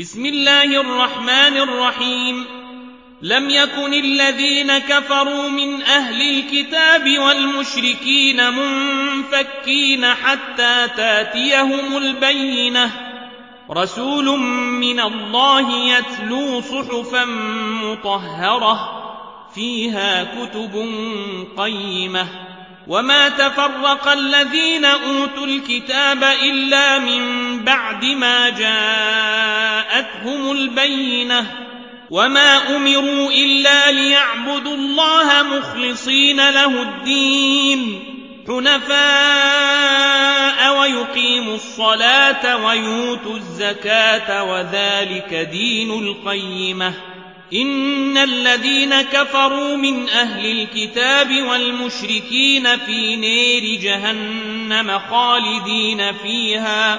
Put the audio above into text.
بسم الله الرحمن الرحيم. لم يكن الذين كفروا من أهل الكتاب والمشركين منفكين حتى تأتيهم البينة. رسول من الله يتلو صحفا مطهرة فيها كتب قيمة. وما تفرق الذين أوتوا الكتاب إلا من بعد ما جاءتهم البينة وما أمروا إلا ليعبدوا الله مخلصين له الدين حنفاء ويقيموا الصلاة ويؤتوا الزكاة وذلك دين القيمة إن الذين كفروا من أهل الكتاب والمشركين في نير جهنم خالدين فيها